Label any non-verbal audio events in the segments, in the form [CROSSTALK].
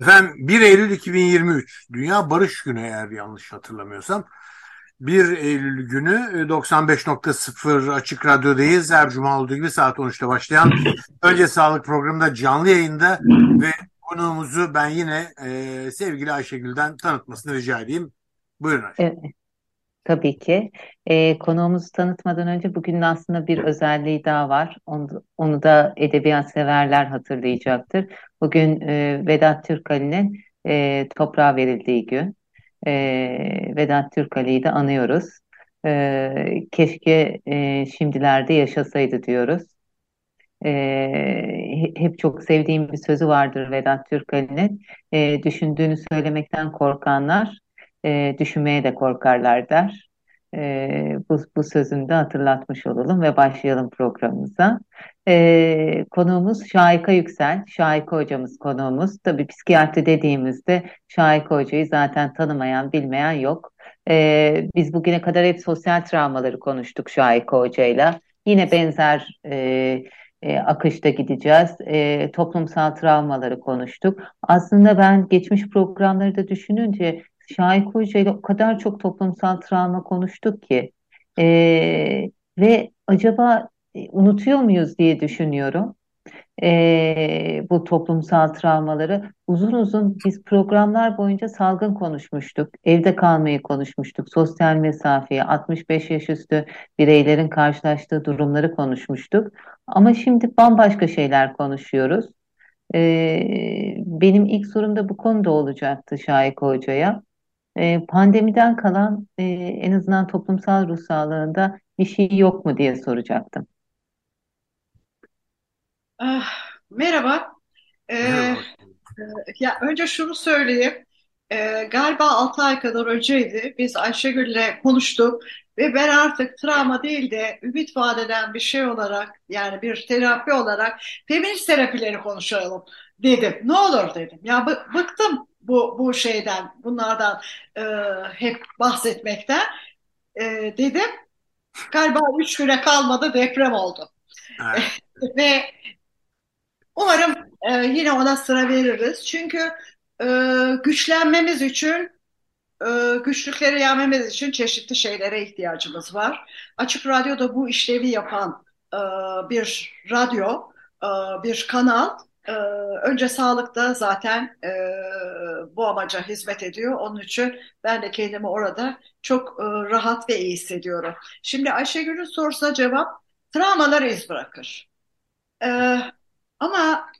Efendim 1 Eylül 2023 Dünya Barış Günü eğer yanlış hatırlamıyorsam. 1 Eylül günü 95.0 Açık Radyo'dayız. Her cuma olduğu gibi saat 13'te başlayan Önce Sağlık programında canlı yayında ve konuğumuzu ben yine e, sevgili Ayşegül'den tanıtmasını rica edeyim. Buyurun Ayşegül. Evet. Tabii ki. E, konuğumuzu tanıtmadan önce bugünün aslında bir özelliği daha var. Onu, onu da edebiyat severler hatırlayacaktır. Bugün e, Vedat Türkali'nin e, toprağa verildiği gün. E, Vedat Türkali'yi de anıyoruz. E, keşke e, şimdilerde yaşasaydı diyoruz. E, hep çok sevdiğim bir sözü vardır Vedat Türkali'nin. E, düşündüğünü söylemekten korkanlar e, düşünmeye de korkarlar der. E, bu, bu sözünü de hatırlatmış olalım ve başlayalım programımıza. E, konuğumuz Şahika Yüksel. Şahika hocamız konuğumuz. Tabii psikiyatri dediğimizde Şahika hocayı zaten tanımayan, bilmeyen yok. E, biz bugüne kadar hep sosyal travmaları konuştuk Şahika hocayla. Yine benzer e, e, akışta gideceğiz. E, toplumsal travmaları konuştuk. Aslında ben geçmiş programları da düşününce Şahik Hoca ile o kadar çok toplumsal travma konuştuk ki e, ve acaba e, unutuyor muyuz diye düşünüyorum e, bu toplumsal travmaları. Uzun uzun biz programlar boyunca salgın konuşmuştuk, evde kalmayı konuşmuştuk, sosyal mesafeyi, 65 yaş üstü bireylerin karşılaştığı durumları konuşmuştuk. Ama şimdi bambaşka şeyler konuşuyoruz. E, benim ilk sorum da bu konuda olacaktı Şahik Hoca'ya. E, pandemiden kalan e, en azından toplumsal ruh sağlığında bir şey yok mu diye soracaktım. Ah, merhaba. Ee, ya önce şunu söyleyeyim. Ee, galiba 6 ay kadar önceydi. Biz Ayşegül'le konuştuk ve ben artık travma değil de ümit vaat eden bir şey olarak yani bir terapi olarak feminist terapileri konuşalım dedim. Ne olur dedim. Ya bıktım bu, bu şeyden, bunlardan e, hep bahsetmekten e, dedim. Galiba üç güne kalmadı deprem oldu. Evet. [LAUGHS] Ve umarım e, yine ona sıra veririz. Çünkü e, güçlenmemiz için e, güçlükleri yenmemiz için çeşitli şeylere ihtiyacımız var. Açık Radyo'da bu işlevi yapan e, bir radyo, e, bir kanal ee, önce sağlıkta zaten e, bu amaca hizmet ediyor. Onun için ben de kendimi orada çok e, rahat ve iyi hissediyorum. Şimdi Ayşegül'ün sorusuna cevap, travmalar iz bırakır. E, ama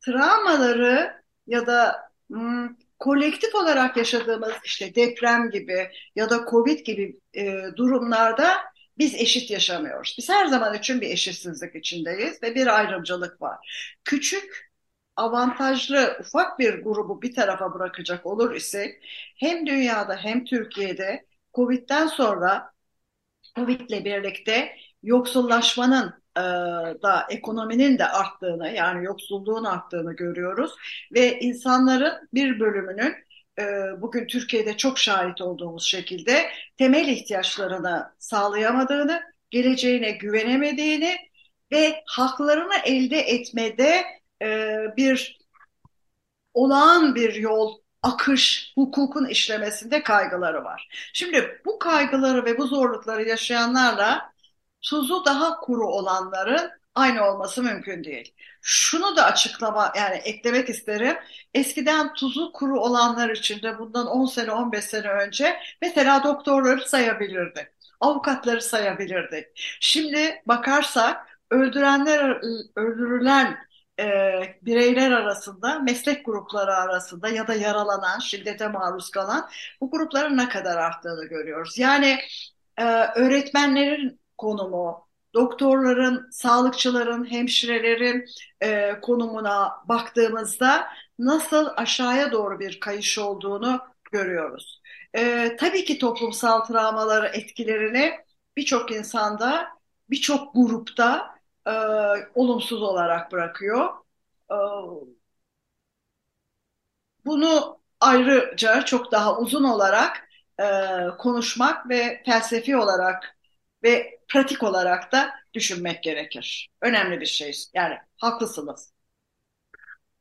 travmaları ya da hmm, kolektif olarak yaşadığımız işte deprem gibi ya da Covid gibi e, durumlarda biz eşit yaşamıyoruz. Biz her zaman için bir eşitsizlik içindeyiz ve bir ayrımcılık var. Küçük, avantajlı, ufak bir grubu bir tarafa bırakacak olur ise hem dünyada hem Türkiye'de Covid'den sonra Covid'le birlikte yoksullaşmanın e, da ekonominin de arttığını yani yoksulluğun arttığını görüyoruz ve insanların bir bölümünün bugün Türkiye'de çok şahit olduğumuz şekilde temel ihtiyaçlarını sağlayamadığını, geleceğine güvenemediğini ve haklarını elde etmede e, bir olağan bir yol, akış, hukukun işlemesinde kaygıları var. Şimdi bu kaygıları ve bu zorlukları yaşayanlarla tuzu daha kuru olanların aynı olması mümkün değil. Şunu da açıklama yani eklemek isterim. Eskiden tuzu kuru olanlar için de bundan 10 sene 15 sene önce mesela doktorları sayabilirdik. Avukatları sayabilirdik. Şimdi bakarsak öldürenler öldürülen e, bireyler arasında, meslek grupları arasında ya da yaralanan, şiddete maruz kalan bu grupların ne kadar arttığını görüyoruz. Yani e, öğretmenlerin konumu, doktorların, sağlıkçıların, hemşirelerin e, konumuna baktığımızda nasıl aşağıya doğru bir kayış olduğunu görüyoruz. E, tabii ki toplumsal travmaları etkilerini birçok insanda, birçok grupta e, olumsuz olarak bırakıyor. E, bunu ayrıca çok daha uzun olarak e, konuşmak ve felsefi olarak ve pratik olarak da düşünmek gerekir. Önemli bir şey. Yani haklısınız.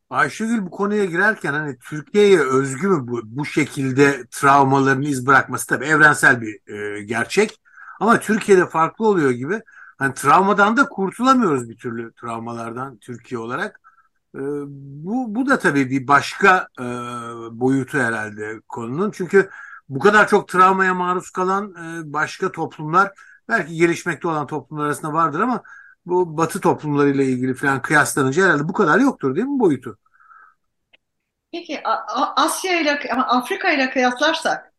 Ayşegül bu konuya girerken hani Türkiye'ye özgü mü bu, bu şekilde travmaların iz bırakması tabii evrensel bir e, gerçek. Ama Türkiye'de farklı oluyor gibi. Hani travmadan da kurtulamıyoruz bir türlü travmalardan Türkiye olarak. E, bu, bu da tabii bir başka e, boyutu herhalde konunun. Çünkü bu kadar çok travmaya maruz kalan e, başka toplumlar belki gelişmekte olan toplumlar arasında vardır ama bu batı toplumlarıyla ilgili falan kıyaslanınca herhalde bu kadar yoktur değil mi boyutu? Peki Asya ile ama Afrika ile kıyaslarsak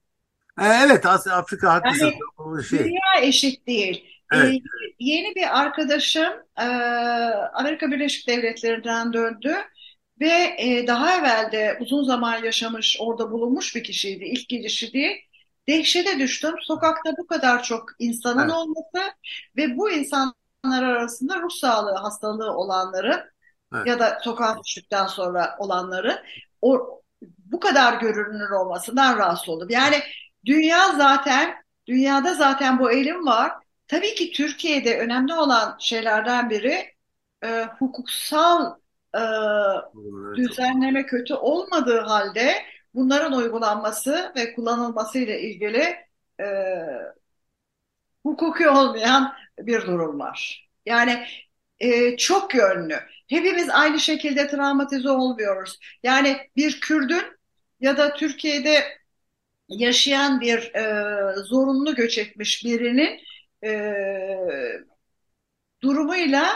e, Evet Asya, Afrika haklısın. Yani, şey. Dünya eşit değil. E, evet. Ee, yeni bir arkadaşım e, Amerika Birleşik Devletleri'nden döndü ve e, daha evvel de uzun zaman yaşamış, orada bulunmuş bir kişiydi. İlk gidişi değil. Dehşete düştüm. Sokakta bu kadar çok insanın evet. olması ve bu insanlar arasında ruh sağlığı hastalığı olanları evet. ya da sokağa düştükten sonra olanları o, bu kadar görünür olmasından rahatsız oldum. Yani dünya zaten, dünyada zaten bu eğilim var. Tabii ki Türkiye'de önemli olan şeylerden biri e, hukuksal e, düzenleme kötü olmadığı halde bunların uygulanması ve kullanılması ile ilgili e, hukuki olmayan bir durum var. Yani e, çok yönlü. Hepimiz aynı şekilde travmatize olmuyoruz. Yani bir Kürdün ya da Türkiye'de yaşayan bir e, zorunlu göç etmiş birinin e, durumuyla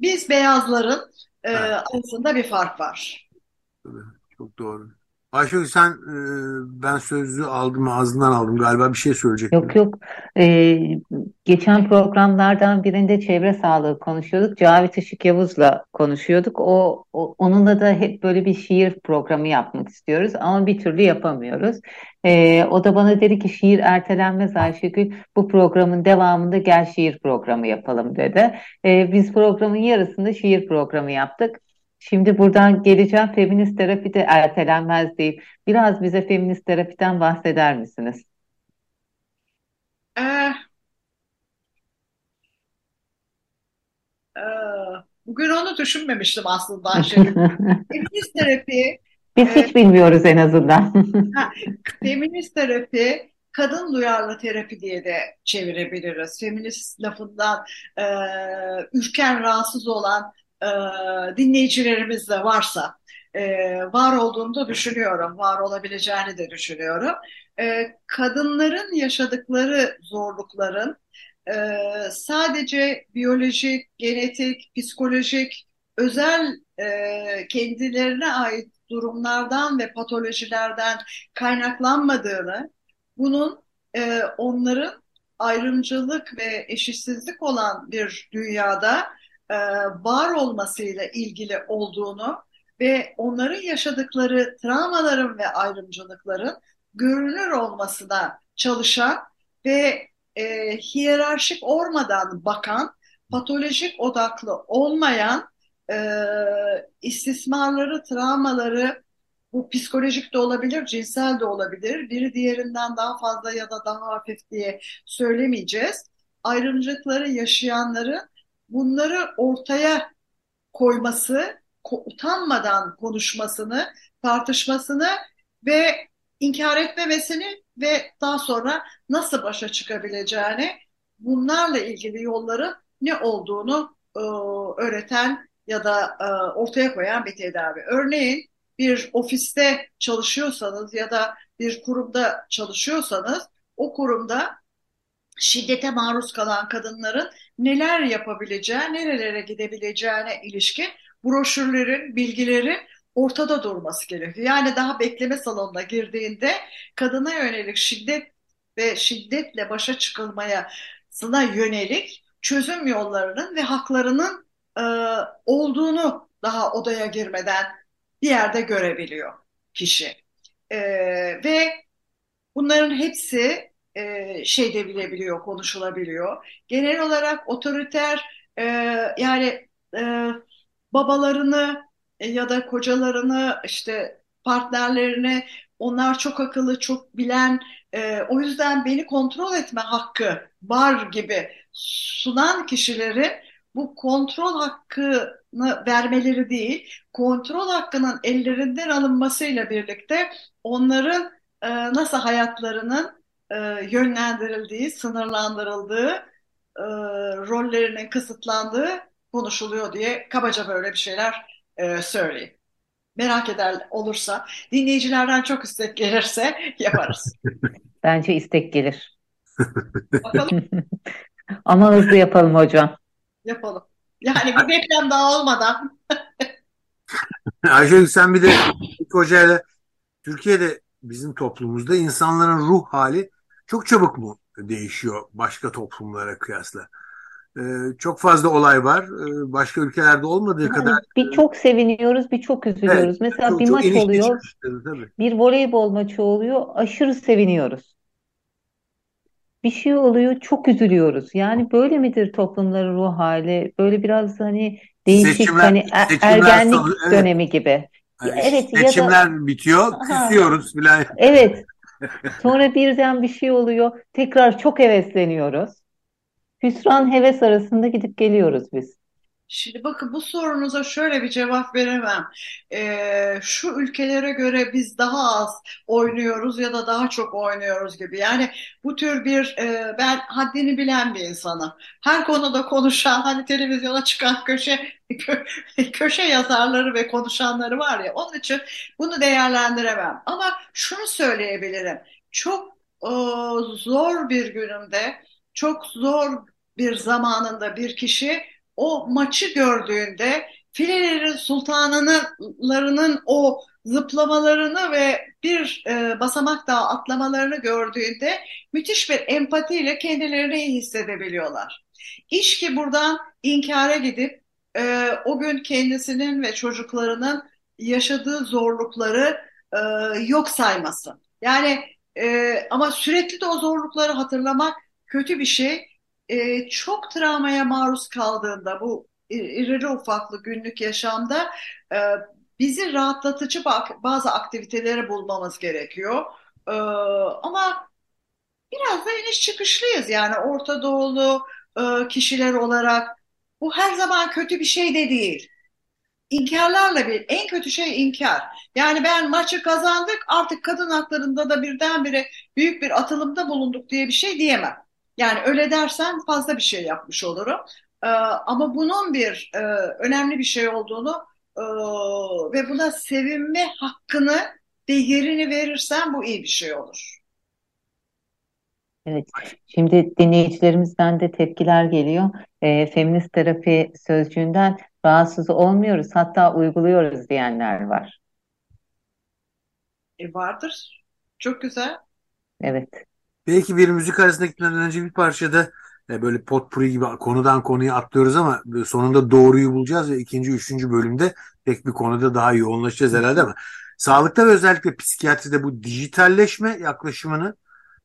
biz beyazların e, evet. arasında bir fark var. Çok doğru. Ayşegül sen e, ben sözü aldım ağzından aldım galiba bir şey söyleyecektin. Yok yok. Ee, geçen programlardan birinde çevre sağlığı konuşuyorduk. Cavit Işık Yavuz'la konuşuyorduk. O, o onunla da hep böyle bir şiir programı yapmak istiyoruz ama bir türlü yapamıyoruz. Ee, o da bana dedi ki şiir ertelenmez Ayşegül. Bu programın devamında gel şiir programı yapalım dedi. Ee, biz programın yarısında şiir programı yaptık. Şimdi buradan geleceğim feminist terapi de ertelenmez değil. Biraz bize feminist terapiden bahseder misiniz? Ee, e, bugün onu düşünmemiştim aslında [LAUGHS] feminist terapi Biz e, hiç bilmiyoruz en azından. ha, feminist terapi kadın duyarlı terapi diye de çevirebiliriz. Feminist lafından e, ürken, rahatsız olan e, dinleyicilerimiz de varsa e, var olduğunu düşünüyorum, var olabileceğini de düşünüyorum. E, kadınların yaşadıkları zorlukların e, sadece biyolojik, genetik, psikolojik, özel e, kendilerine ait durumlardan ve patolojilerden kaynaklanmadığını, bunun e, onların ayrımcılık ve eşitsizlik olan bir dünyada e, var olmasıyla ilgili olduğunu ve onların yaşadıkları travmaların ve ayrımcılıkların görünür olmasına çalışan ve e, hiyerarşik olmadan bakan, patolojik odaklı olmayan e, istismarları, travmaları bu psikolojik de olabilir, cinsel de olabilir. Biri diğerinden daha fazla ya da daha hafif diye söylemeyeceğiz. Ayrımcılıkları yaşayanların bunları ortaya koyması, utanmadan konuşmasını, tartışmasını ve inkar etmemesini ve daha sonra nasıl başa çıkabileceğini, bunlarla ilgili yolların ne olduğunu e, öğreten ya da e, ortaya koyan bir tedavi. Örneğin bir ofiste çalışıyorsanız ya da bir kurumda çalışıyorsanız o kurumda şiddete maruz kalan kadınların neler yapabileceği, nerelere gidebileceğine ilişkin broşürlerin, bilgilerin ortada durması gerekiyor. Yani daha bekleme salonuna girdiğinde kadına yönelik şiddet ve şiddetle başa çıkılmaya sına yönelik çözüm yollarının ve haklarının e, olduğunu daha odaya girmeden bir yerde görebiliyor kişi. E, ve bunların hepsi e, şeyde bilebiliyor, konuşulabiliyor. Genel olarak otoriter e, yani e, babalarını e, ya da kocalarını işte partnerlerini onlar çok akıllı, çok bilen e, o yüzden beni kontrol etme hakkı var gibi sunan kişilerin bu kontrol hakkını vermeleri değil, kontrol hakkının ellerinden alınmasıyla birlikte onların e, nasıl hayatlarının e, yönlendirildiği, sınırlandırıldığı, e, rollerinin kısıtlandığı konuşuluyor diye kabaca böyle bir şeyler e, söyleyeyim. Merak eder olursa, dinleyicilerden çok istek gelirse [LAUGHS] yaparız. Bence istek gelir. Bakalım. [LAUGHS] Ama hızlı yapalım hocam. Yapalım. Yani bir reklam daha olmadan. [LAUGHS] Ayşegül sen bir de hocayla Türkiye'de bizim toplumumuzda insanların ruh hali çok çabuk mu değişiyor başka toplumlara kıyasla? Ee, çok fazla olay var. Ee, başka ülkelerde olmadığı Yani kadar bir çok seviniyoruz, bir çok üzülüyoruz. evet, Mesela çok, bir çok maç oluyor, tabii. bir voleybol maçı oluyor, aşırı seviniyoruz. Bir şey oluyor, çok üzülüyoruz. Yani böyle midir toplumların ruh hali? Böyle biraz hani değişik, Seçimler hani er- seçimler ergenlik sonu evet. dönemi gibi. Ya Yani evet ya da seçimler bitiyor, küsüyoruz filan. evet. Sonra birden bir şey oluyor, tekrar çok hevesleniyoruz. Hüsran heves arasında gidip geliyoruz biz. Şimdi bakın bu sorunuza şöyle bir cevap veremem. Ee, şu ülkelere göre biz daha az oynuyoruz ya da daha çok oynuyoruz gibi. Yani bu tür bir e, ben haddini bilen bir insanım. Her konuda konuşan hani televizyona çıkan köşe kö- [LAUGHS] köşe yazarları ve konuşanları var ya. Onun için bunu değerlendiremem. Ama şunu söyleyebilirim. Çok e, zor bir günümde, çok zor bir zamanında bir kişi o maçı gördüğünde Filelerin sultanlarının o zıplamalarını ve bir e, basamak daha atlamalarını gördüğünde müthiş bir empatiyle kendilerini iyi hissedebiliyorlar. İş ki buradan inkara gidip e, o gün kendisinin ve çocuklarının yaşadığı zorlukları e, yok sayması. Yani e, ama sürekli de o zorlukları hatırlamak kötü bir şey e, çok travmaya maruz kaldığında bu irili ufaklı günlük yaşamda e, bizi rahatlatıcı bazı aktiviteleri bulmamız gerekiyor. E, ama biraz da iniş çıkışlıyız yani Orta Doğulu e, kişiler olarak. Bu her zaman kötü bir şey de değil. İnkarlarla bir, en kötü şey inkar. Yani ben maçı kazandık artık kadın haklarında da birdenbire büyük bir atılımda bulunduk diye bir şey diyemem. Yani öyle dersen fazla bir şey yapmış olurum. Ee, ama bunun bir e, önemli bir şey olduğunu e, ve buna sevinme hakkını ve yerini verirsen bu iyi bir şey olur. Evet, şimdi dinleyicilerimizden de tepkiler geliyor. E, feminist terapi sözcüğünden rahatsız olmuyoruz, hatta uyguluyoruz diyenler var. E vardır. Çok güzel. Evet. Belki bir müzik arasında gitmeden önce bir parçada e, böyle potpuri gibi konudan konuya atlıyoruz ama sonunda doğruyu bulacağız ve ikinci, üçüncü bölümde pek bir konuda daha yoğunlaşacağız herhalde ama sağlıkta ve özellikle psikiyatride bu dijitalleşme yaklaşımını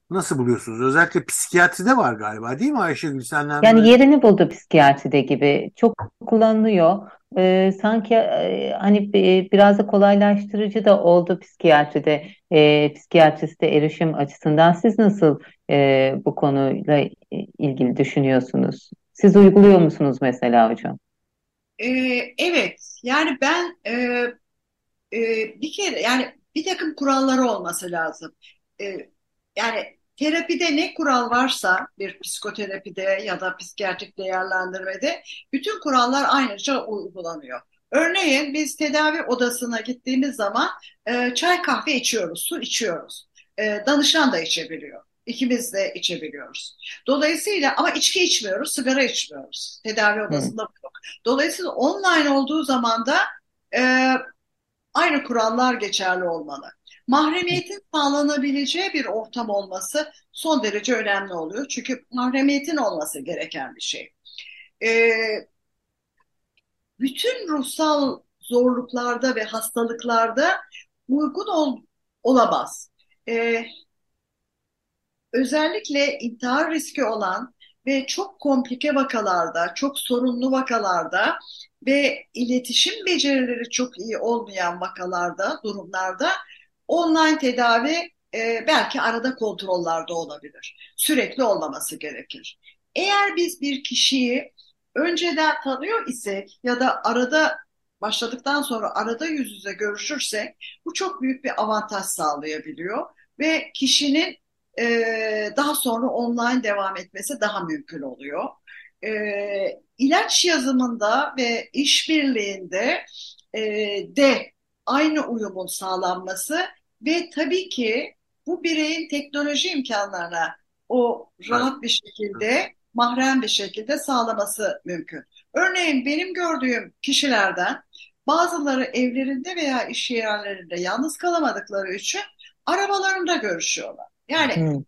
nasıl buluyorsunuz? Özellikle psikiyatride var galiba değil mi Ayşegül senden? Yani yerini buldu psikiyatride gibi. Çok kullanılıyor. Ee, sanki e, hani biraz da kolaylaştırıcı da oldu psikiyatride, e, psikiyatriste erişim açısından. Siz nasıl e, bu konuyla ilgili düşünüyorsunuz? Siz uyguluyor musunuz mesela hocam? Ee, evet, yani ben e, e, bir kere yani bir takım kuralları olması lazım. E, yani terapide ne kural varsa bir psikoterapide ya da psikiyatrik değerlendirmede bütün kurallar aynıca uygulanıyor. Örneğin biz tedavi odasına gittiğimiz zaman e, çay kahve içiyoruz, su içiyoruz. E, danışan da içebiliyor. İkimiz de içebiliyoruz. Dolayısıyla ama içki içmiyoruz, sigara içmiyoruz. Tedavi odasında bu yok. Dolayısıyla online olduğu zaman da e, aynı kurallar geçerli olmalı mahremiyetin sağlanabileceği bir ortam olması son derece önemli oluyor. Çünkü mahremiyetin olması gereken bir şey. e, bütün ruhsal zorluklarda ve hastalıklarda uygun ol, olamaz. E, özellikle intihar riski olan ve çok komplike vakalarda, çok sorunlu vakalarda ve iletişim becerileri çok iyi olmayan vakalarda, durumlarda online tedavi e, belki arada kontrollerde olabilir. Sürekli olmaması gerekir. Eğer biz bir kişiyi önceden tanıyor isek ya da arada başladıktan sonra arada yüz yüze görüşürsek bu çok büyük bir avantaj sağlayabiliyor ve kişinin e, daha sonra online devam etmesi daha mümkün oluyor. E, ilaç yazımında ve işbirliğinde e, de aynı uyumun sağlanması ve tabii ki bu bireyin teknoloji imkanlarına o rahat bir şekilde, mahrem bir şekilde sağlaması mümkün. Örneğin benim gördüğüm kişilerden bazıları evlerinde veya iş yerlerinde yalnız kalamadıkları için arabalarında görüşüyorlar. Yani hmm.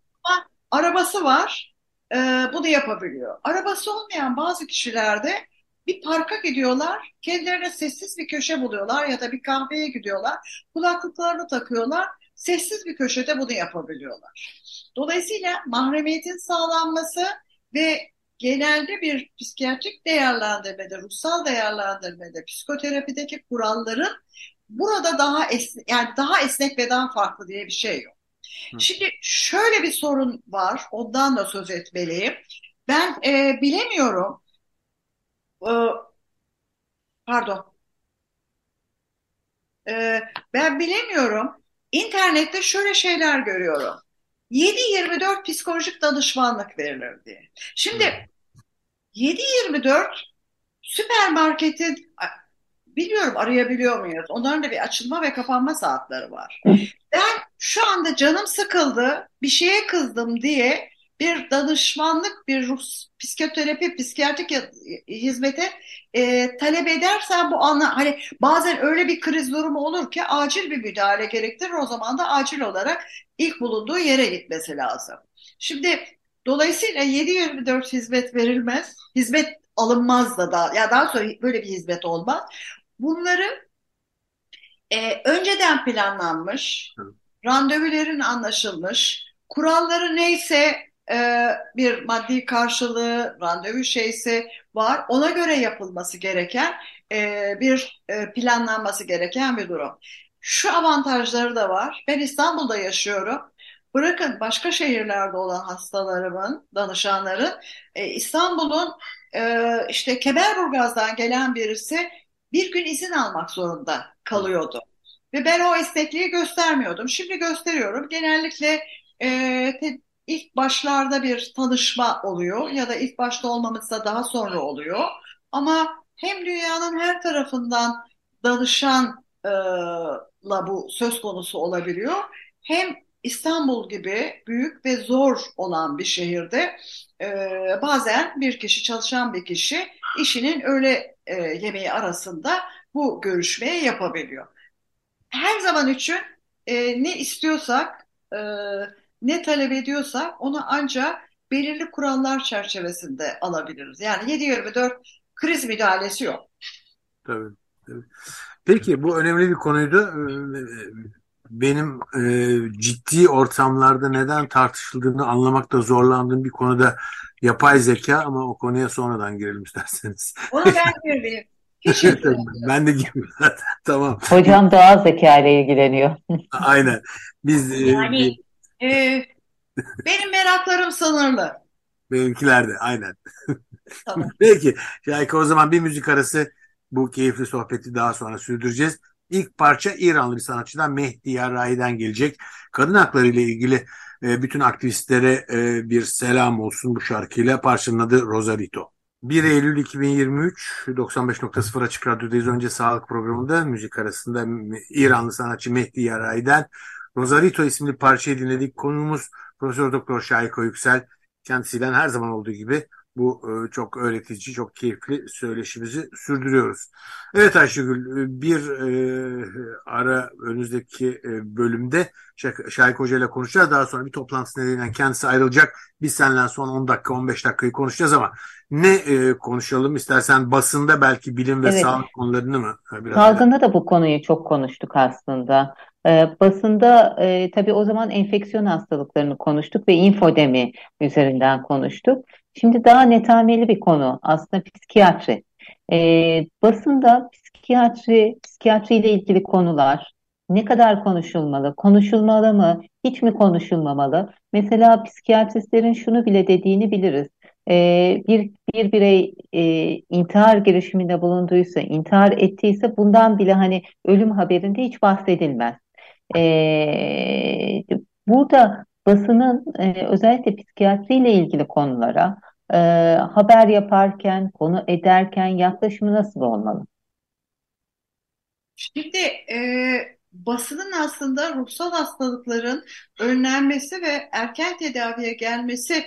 arabası var, e, bunu yapabiliyor. Arabası olmayan bazı kişilerde bir parka gidiyorlar, kendilerine sessiz bir köşe buluyorlar ya da bir kahveye gidiyorlar, kulaklıklarını takıyorlar, sessiz bir köşede bunu yapabiliyorlar. Dolayısıyla mahremiyetin sağlanması ve genelde bir psikiyatrik değerlendirmede, ruhsal değerlendirmede, psikoterapideki kuralların burada daha esnek, yani daha esnek ve daha farklı diye bir şey yok. Şimdi şöyle bir sorun var, ondan da söz etmeliyim. Ben e, bilemiyorum, pardon, e, ben bilemiyorum, İnternette şöyle şeyler görüyorum. 7-24 psikolojik danışmanlık verilir diye. Şimdi 7-24 süpermarketin biliyorum arayabiliyor muyuz? Onların da bir açılma ve kapanma saatleri var. Ben şu anda canım sıkıldı, bir şeye kızdım diye bir danışmanlık, bir ruh, psikoterapi, psikiyatrik hizmete e, talep edersen bu anla hani bazen öyle bir kriz durumu olur ki acil bir müdahale gerektirir. O zaman da acil olarak ilk bulunduğu yere gitmesi lazım. Şimdi dolayısıyla 7-24 hizmet verilmez, hizmet alınmaz da daha, ya daha sonra böyle bir hizmet olmaz. Bunları e, önceden planlanmış, randevuların anlaşılmış, kuralları neyse e, bir maddi karşılığı, randevu şeysi var. Ona göre yapılması gereken e, bir e, planlanması gereken bir durum. Şu avantajları da var. Ben İstanbul'da yaşıyorum. Bırakın başka şehirlerde olan hastalarımın, danışanların İstanbul'un işte Kemerburgaz'dan gelen birisi bir gün izin almak zorunda kalıyordu. Ve ben o esnekliği göstermiyordum. Şimdi gösteriyorum. Genellikle e, ilk başlarda bir tanışma oluyor ya da ilk başta olmamışsa daha sonra oluyor. Ama hem dünyanın her tarafından danışanla bu söz konusu olabiliyor. Hem İstanbul gibi büyük ve zor olan bir şehirde e, bazen bir kişi çalışan bir kişi işinin öğle e, yemeği arasında bu görüşmeyi yapabiliyor. Her zaman için e, ne istiyorsak e, ne talep ediyorsak onu ancak belirli kurallar çerçevesinde alabiliriz. Yani 7-24 kriz müdahalesi yok. Tabii, tabii. Peki bu önemli bir konuydu. Ee, benim e, ciddi ortamlarda neden tartışıldığını anlamakta zorlandığım bir konuda yapay zeka ama o konuya sonradan girelim isterseniz. Onu ben gireyim. Hiç [LAUGHS] ben de girmiyorum zaten. Tamam. Hocam doğal zeka ile ilgileniyor. Aynen. Biz e, ee, benim meraklarım sınırlı. Benimkiler de aynen. Tamam. [LAUGHS] Peki Şahika o zaman bir müzik arası bu keyifli sohbeti daha sonra sürdüreceğiz. İlk parça İranlı bir sanatçıdan Mehdi Yarrahi'den gelecek. Kadın hakları ile ilgili e, bütün aktivistlere e, bir selam olsun bu şarkıyla. Parçanın adı Rosarito. 1 Eylül 2023 95.0 Açık Radyo'dayız. Önce sağlık programında müzik arasında İranlı sanatçı Mehdi Yarrahi'den Rosarito isimli parçayı dinledik. Konuğumuz Profesör Doktor Şahiko Yüksel. Kendisiyle her zaman olduğu gibi bu e, çok öğretici, çok keyifli söyleşimizi sürdürüyoruz. Evet Ayşegül, e, bir e, ara önümüzdeki e, bölümde Şahik Hoca ile konuşacağız. Daha sonra bir toplantı nedeniyle kendisi ayrılacak. Biz seninle son 10 dakika, 15 dakikayı konuşacağız ama ne e, konuşalım? İstersen basında belki bilim ve Evet. sağlık konularını mı? Biraz Salgında da bu konuyu çok konuştuk aslında. Basında e, tabii o zaman enfeksiyon hastalıklarını konuştuk ve infodemi üzerinden konuştuk. Şimdi daha netameli bir konu aslında psikiyatri. Ee, basında psikiyatri, psikiyatri ile ilgili konular ne kadar konuşulmalı, konuşulmalı mı, hiç mi konuşulmamalı? Mesela psikiyatristlerin şunu bile dediğini biliriz. Ee, bir bir birey e, intihar girişiminde bulunduysa, intihar ettiyse bundan bile hani ölüm haberinde hiç bahsedilmez. Ee, burada basının e, özellikle psikiyatriyle ilgili konulara e, haber yaparken, konu ederken yaklaşımı nasıl olmalı? Şimdi e, basının aslında ruhsal hastalıkların önlenmesi ve erken tedaviye gelmesi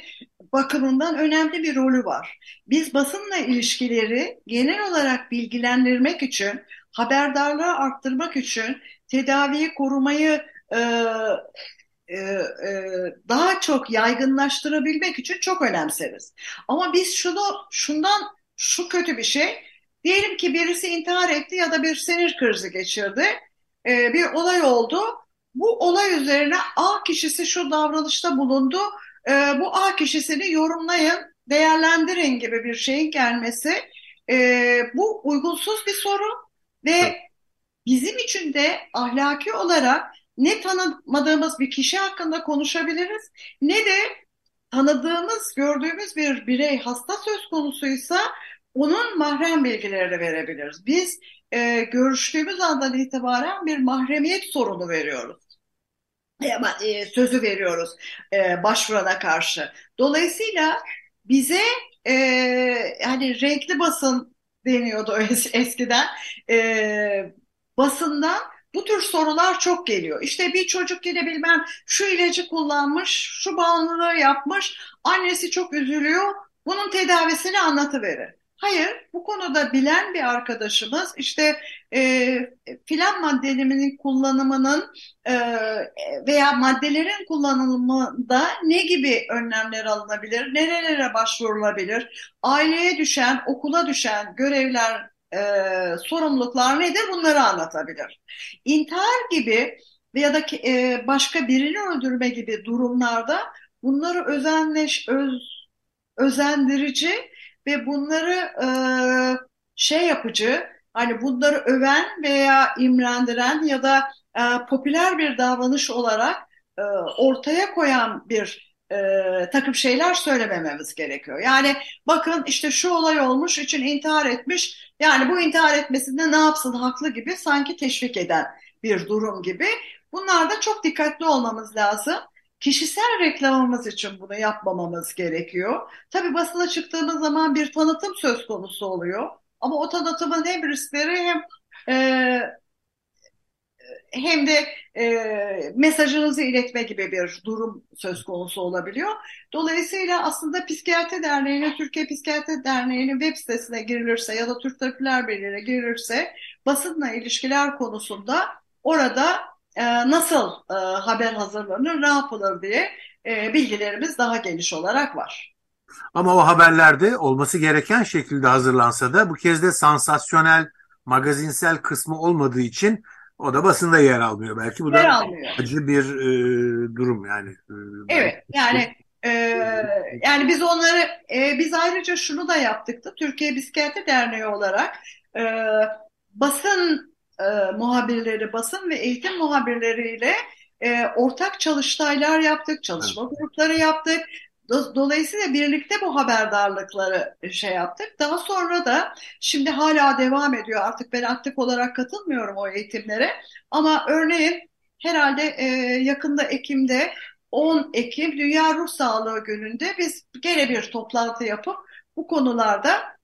bakımından önemli bir rolü var. Biz basınla ilişkileri genel olarak bilgilendirmek için, haberdarlığı arttırmak için, tedaviyi korumayı e, e, e, daha çok yaygınlaştırabilmek için çok önemseriz. Ama biz şunu şundan şu kötü bir şey. Diyelim ki birisi intihar etti ya da bir sinir krizi geçirdi. E, bir olay oldu. Bu olay üzerine A kişisi şu davranışta bulundu. E, bu A kişisini yorumlayın, değerlendirin gibi bir şeyin gelmesi. e, bu uygunsuz bir soru ve bizim için de ahlaki olarak ne tanımadığımız bir kişi hakkında konuşabiliriz ne de tanıdığımız, gördüğümüz bir birey hasta söz konusuysa onun mahrem bilgilerini verebiliriz. Biz e, görüştüğümüz andan itibaren bir mahremiyet sorunu veriyoruz. Ama e, sözü veriyoruz e, başvurana karşı. Dolayısıyla bize e, hani renkli basın deniyordu [LAUGHS] es eskiden. E, basından bu tür sorular çok geliyor. İşte bir çocuk yine bilmem şu ilacı kullanmış, şu bağımlılığı yapmış, annesi çok üzülüyor, bunun tedavisini anlatıverir. Hayır, bu konuda bilen bir arkadaşımız işte e, filan maddenin kullanımının e, veya maddelerin kullanımında ne gibi önlemler alınabilir, nerelere başvurulabilir, aileye düşen, okula düşen görevler e, sorumluluklar nedir bunları anlatabilir. İntihar gibi veya da e, başka birini öldürme gibi durumlarda bunları özenleş, öz, özendirici ve bunları e, şey yapıcı, hani bunları öven veya imrendiren ya da e, popüler bir davranış olarak e, ortaya koyan bir e, takım şeyler söylemememiz gerekiyor. Yani bakın işte şu olay olmuş için intihar etmiş. Yani bu intihar etmesinde ne yapsın haklı gibi sanki teşvik eden bir durum gibi. Bunlarda çok dikkatli olmamız lazım. Kişisel reklamımız için bunu yapmamamız gerekiyor. Tabii basına çıktığımız zaman bir tanıtım söz konusu oluyor. Ama o tanıtımın hem riskleri hem e, hem de e, mesajınızı iletme gibi bir durum söz konusu olabiliyor. Dolayısıyla aslında Psikiyatri Derneği'ne, Türkiye Psikiyatri Derneği'nin web sitesine girilirse ya da Türk Tabipler Birliği'ne girilirse basınla ilişkiler konusunda orada e, nasıl e, haber hazırlanır, ne yapılır diye e, bilgilerimiz daha geniş olarak var. Ama o haberlerde olması gereken şekilde hazırlansa da bu kez de sansasyonel, magazinsel kısmı olmadığı için o da basında yer almıyor belki. Bu yer da almıyor. acı bir e, durum yani. E, evet yani e, yani biz onları e, biz ayrıca şunu da yaptık da Türkiye Psikiyatri Derneği olarak e, basın e, muhabirleri, basın ve eğitim muhabirleriyle e, ortak çalıştaylar yaptık, çalışma evet. grupları yaptık. Dolayısıyla birlikte bu haberdarlıkları şey yaptık. Daha sonra da şimdi hala devam ediyor. Artık ben aktif olarak katılmıyorum o eğitimlere. Ama örneğin herhalde e, yakında Ekim'de 10 Ekim Dünya Ruh Sağlığı Günü'nde biz gene bir toplantı yapıp bu konularda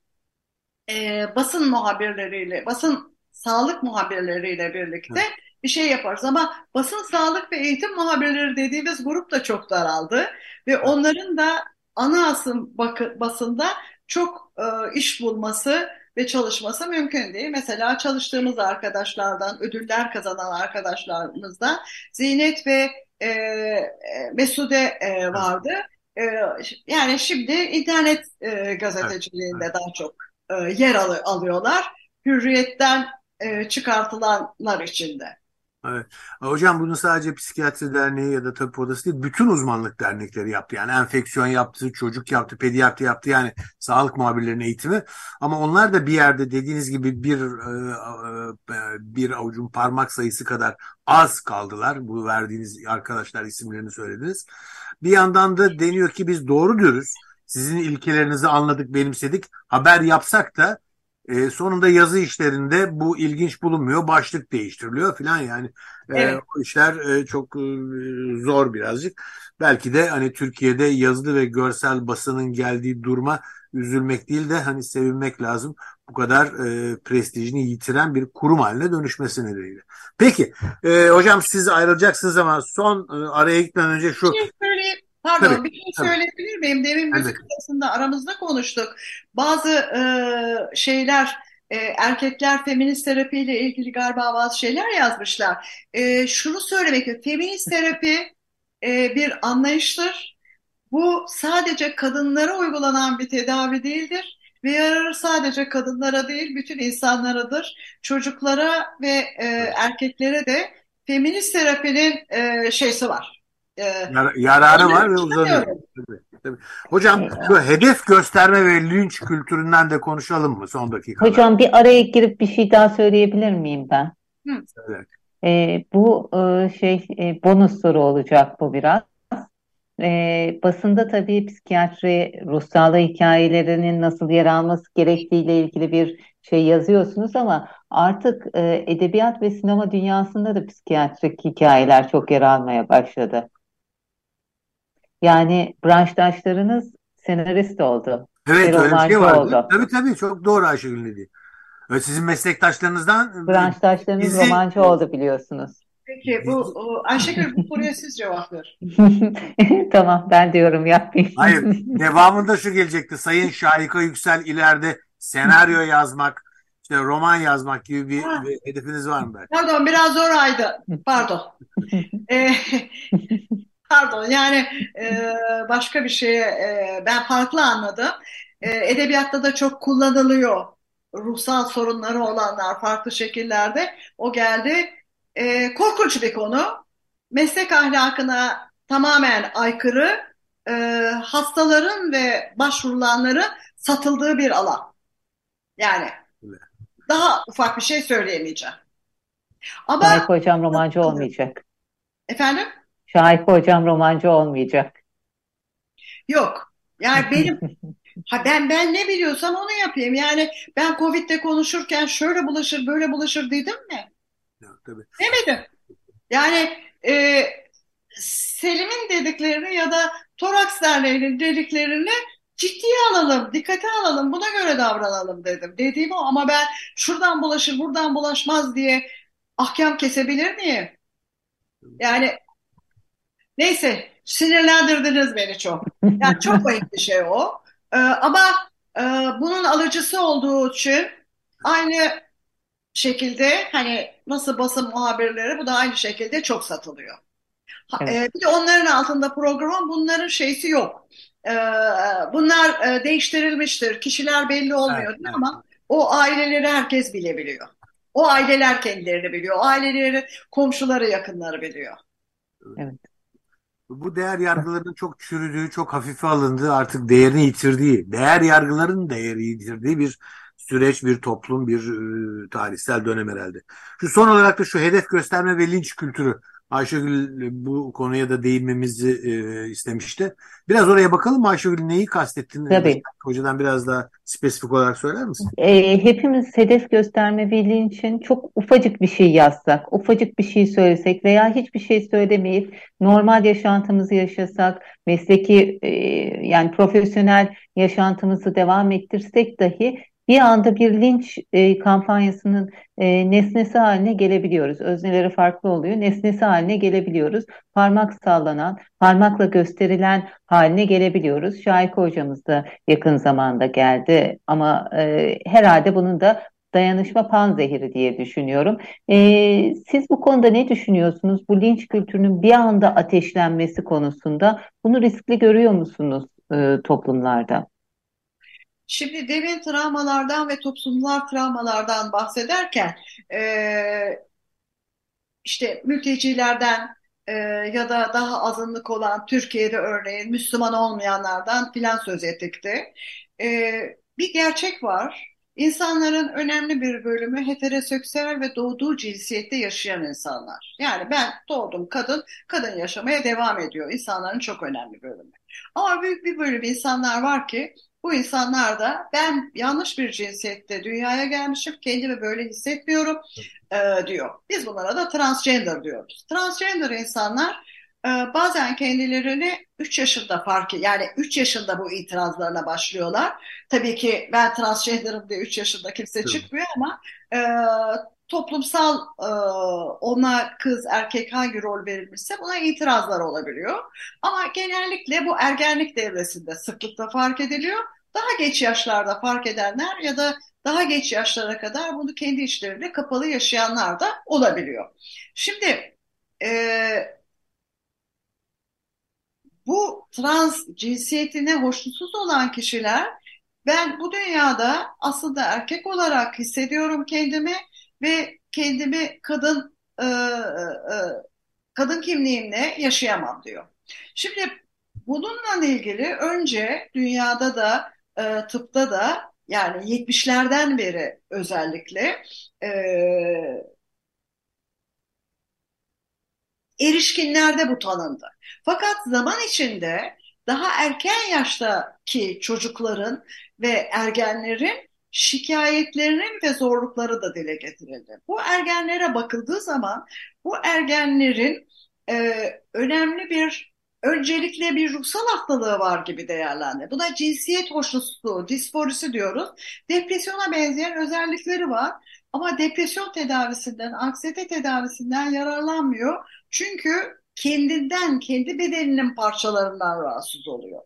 e, basın muhabirleriyle, basın sağlık muhabirleriyle birlikte evet. Bir şey yaparız. Ama basın sağlık ve eğitim muhabirleri dediğimiz grup da çok daraldı. Ve onların da ana asım basında çok e, iş bulması ve çalışması mümkün değil. Mesela çalıştığımız arkadaşlardan, ödüller kazanan arkadaşlarımızdan Zinet ve e, Mesude e, vardı. e, yani şimdi internet e, gazeteciliğinde evet. daha çok e, yer al alıyorlar. Hürriyetten e, çıkartılanlar içinde. Evet. Hocam bunu sadece psikiyatri derneği ya da tabip odası değil, bütün uzmanlık dernekleri yaptı. Yani enfeksiyon yaptı, çocuk yaptı, pediatri yaptı yani sağlık muhabirlerinin eğitimi. Ama onlar da bir yerde dediğiniz gibi bir e, e, bir avucun parmak sayısı kadar az kaldılar. Bu verdiğiniz arkadaşlar isimlerini söylediniz. Bir yandan da deniyor ki biz doğru dürüst sizin ilkelerinizi anladık, benimsedik. Haber yapsak da e, sonunda yazı işlerinde bu ilginç bulunmuyor. Başlık değiştiriliyor falan yani. E, evet. O işler e, çok e, zor birazcık. Belki de hani Türkiye'de yazılı ve görsel basının geldiği duruma üzülmek değil de hani sevinmek lazım. Bu kadar e, prestijini yitiren bir kurum haline dönüşmesi nedeniyle. Peki e, hocam siz ayrılacaksınız ama son e, araya gitmeden önce şu... Pardon tabii, bir şey tabii. söyleyebilir miyim? Demin müzik evet. arasında aramızda konuştuk. Bazı e, şeyler e, erkekler feminist terapiyle ilgili galiba bazı şeyler yazmışlar. E, şunu söylemek istiyorum. Feminist terapi e, bir anlayıştır. Bu sadece kadınlara uygulanan bir tedavi değildir. Ve yararı sadece kadınlara değil bütün insanlaradır. Çocuklara ve e, erkeklere de feminist terapinin e, şeysi var e, Yar, yararı var ve uzanıyor. Hocam şu hedef gösterme ve linç kültüründen de konuşalım mı son dakika? Hocam bir araya girip bir şey daha söyleyebilir miyim ben? Hı. Evet. E, bu e, şey e, bonus soru olacak bu biraz. E, basında tabii psikiyatri, ruh sağlığı hikayelerinin nasıl yer alması gerektiğiyle ilgili bir şey yazıyorsunuz ama artık e, edebiyat ve sinema dünyasında da psikiyatrik hikayeler çok yer almaya başladı. Yani branştaşlarınız senarist oldu. Evet öyle bir şey var. Oldu. Tabii tabii çok doğru Ayşegül dedi. Sizin meslektaşlarınızdan branştaşlarınız bizi... romancı oldu biliyorsunuz. Peki bu Ayşegül bu soruya siz cevap ver. [LAUGHS] tamam ben diyorum yapmayayım. Hayır [LAUGHS] devamında şu gelecekti. Sayın Şahika Yüksel ileride senaryo yazmak, işte roman yazmak gibi bir, bir hedefiniz var mı? Belki? Pardon biraz zor aydı. Pardon. [LAUGHS] ee, Pardon yani e, başka bir şeye e, ben farklı anladım. E, edebiyatta da çok kullanılıyor ruhsal sorunları olanlar farklı şekillerde. O geldi. E, korkunç bir konu. Meslek ahlakına tamamen aykırı. E, hastaların ve başvurulanların satıldığı bir alan. Yani daha ufak bir şey söyleyemeyeceğim. Ama Belki hocam romancı olmayacak. Efendim? Şahip hocam romancı olmayacak. Yok. Yani benim [LAUGHS] ha ben ben ne biliyorsam onu yapayım. Yani ben Covid'de konuşurken şöyle bulaşır böyle bulaşır dedim mi? Yok tabii. Demedim. Yani e, Selim'in dediklerini ya da Toraks Derneği'nin dediklerini ciddiye alalım, dikkate alalım, buna göre davranalım dedim. Dediğim o ama ben şuradan bulaşır, buradan bulaşmaz diye ahkam kesebilir miyim? Yani Neyse sinirlendirdiniz beni çok. Yani çok [LAUGHS] ayıp bir şey o. Ee, ama e, bunun alıcısı olduğu için aynı şekilde hani nasıl basın muhabirleri bu da aynı şekilde çok satılıyor. Evet. E, bir de onların altında programın bunların şeysi yok. E, bunlar e, değiştirilmiştir. Kişiler belli olmuyor evet, ama evet. o aileleri herkes bilebiliyor. O aileler kendilerini biliyor. O aileleri komşuları yakınları biliyor. Evet bu değer yargılarının çok çürüdüğü, çok hafife alındığı, artık değerini yitirdiği, değer yargılarının değeri yitirdiği bir süreç, bir toplum, bir e, tarihsel dönem herhalde. Şu son olarak da şu hedef gösterme ve linç kültürü Ayşegül bu konuya da değinmemizi e, istemişti. Biraz oraya bakalım Ayşegül neyi kastettin? Tabii. Hocadan biraz daha spesifik olarak söyler misin? E, hepimiz hedef gösterme ve için çok ufacık bir şey yazsak, ufacık bir şey söylesek veya hiçbir şey söylemeyip normal yaşantımızı yaşasak, mesleki e, yani profesyonel yaşantımızı devam ettirsek dahi bir anda bir linç e, kampanyasının e, nesnesi haline gelebiliyoruz. Özneleri farklı oluyor. Nesnesi haline gelebiliyoruz. Parmak sallanan, parmakla gösterilen haline gelebiliyoruz. Şahika hocamız da yakın zamanda geldi ama e, herhalde bunun da dayanışma panzehiri diye düşünüyorum. E, siz bu konuda ne düşünüyorsunuz? Bu linç kültürünün bir anda ateşlenmesi konusunda bunu riskli görüyor musunuz e, toplumlarda? Şimdi demin travmalardan ve toplumlar travmalardan bahsederken e, işte mültecilerden e, ya da daha azınlık olan Türkiye'de örneğin Müslüman olmayanlardan filan söz ettik de e, bir gerçek var. İnsanların önemli bir bölümü heteroseksüel ve doğduğu cinsiyette yaşayan insanlar. Yani ben doğdum kadın, kadın yaşamaya devam ediyor. İnsanların çok önemli bölümü. Ama büyük bir bölüm insanlar var ki bu insanlar da ben yanlış bir cinsiyette dünyaya gelmişim, kendimi böyle hissetmiyorum e, diyor. Biz bunlara da transgender diyoruz. Transgender insanlar e, bazen kendilerini 3 yaşında fark yani 3 yaşında bu itirazlarına başlıyorlar. Tabii ki ben transgenderım diye 3 yaşında kimse çıkmıyor ama e, toplumsal e, ona kız erkek hangi rol verilmişse buna itirazlar olabiliyor. Ama genellikle bu ergenlik devresinde sıklıkla fark ediliyor. Daha geç yaşlarda fark edenler ya da daha geç yaşlara kadar bunu kendi içlerinde kapalı yaşayanlar da olabiliyor. Şimdi e, bu trans cinsiyetine hoşnutsuz olan kişiler ben bu dünyada aslında erkek olarak hissediyorum kendimi ve kendimi kadın e, e, kadın kimliğimle yaşayamam diyor. Şimdi bununla ilgili önce dünyada da e, tıpta da yani 70'lerden beri özellikle e, erişkinlerde bu tanındı. Fakat zaman içinde daha erken yaştaki çocukların ve ergenlerin şikayetlerinin ve zorlukları da dile getirildi. Bu ergenlere bakıldığı zaman bu ergenlerin e, önemli bir öncelikle bir ruhsal hastalığı var gibi değerlendi. Buna cinsiyet hoşnutsuzluğu, disforisi diyoruz. Depresyona benzeyen özellikleri var. Ama depresyon tedavisinden, anksiyete tedavisinden yararlanmıyor. Çünkü kendinden, kendi bedeninin parçalarından rahatsız oluyor.